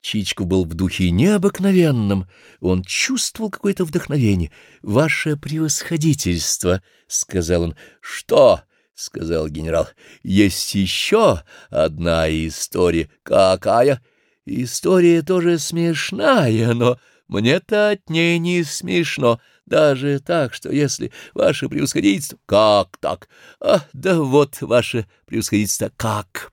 Чичку был в духе необыкновенном, он чувствовал какое-то вдохновение. «Ваше превосходительство», — сказал он. «Что?» — сказал генерал. «Есть еще одна история. Какая?» «История тоже смешная, но мне-то от ней не смешно, даже так, что если ваше превосходительство... Как так? А, да вот, ваше превосходительство, как?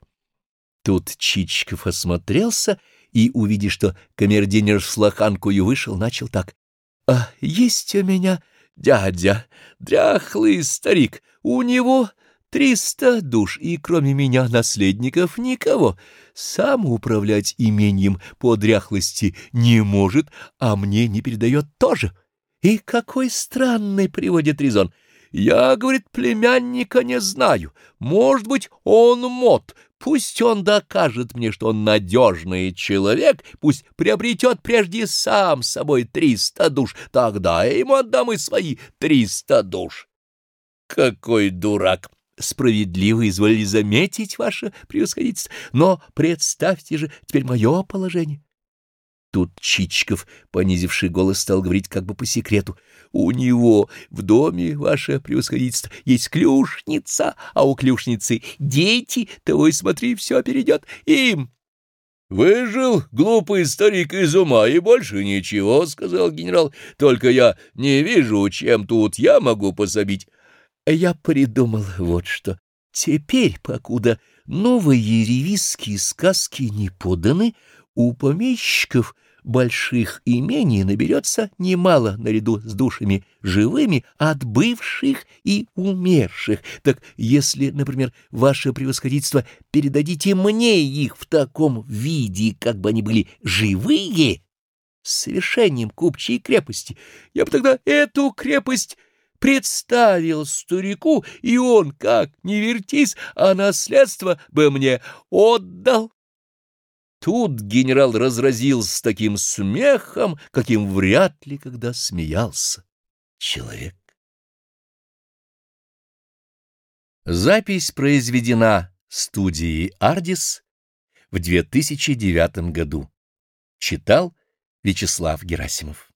Тут Чичиков осмотрелся и, увидев, что камердинер с лоханкою вышел, начал так. А есть у меня дядя, дряхлый старик, у него триста душ, и кроме меня наследников никого. Сам управлять имением по дряхлости не может, а мне не передает тоже. И какой странный приводит резон. Я, говорит, племянника не знаю. Может быть, он мод. Пусть он докажет мне, что он надежный человек, пусть приобретет прежде сам собой триста душ. Тогда я ему отдам и свои триста душ. Какой дурак! Справедливо изволили заметить ваше превосходительство, но представьте же теперь мое положение. Тут Чичиков, понизивший голос, стал говорить как бы по секрету. «У него в доме, ваше превосходительство, есть клюшница, а у клюшницы дети, того и смотри, все перейдет им». «Выжил глупый старик из ума, и больше ничего», — сказал генерал. «Только я не вижу, чем тут я могу пособить». Я придумал вот что. Теперь, покуда новые ревизские сказки не поданы, у помещиков больших имений наберется немало наряду с душами живыми от бывших и умерших. Так если, например, ваше превосходительство передадите мне их в таком виде, как бы они были живые, с совершением купчей крепости, я бы тогда эту крепость представил старику, и он, как не вертись, а наследство бы мне отдал. Тут генерал разразился таким смехом, каким вряд ли когда смеялся человек. Запись произведена студией «Ардис» в 2009 году. Читал Вячеслав Герасимов.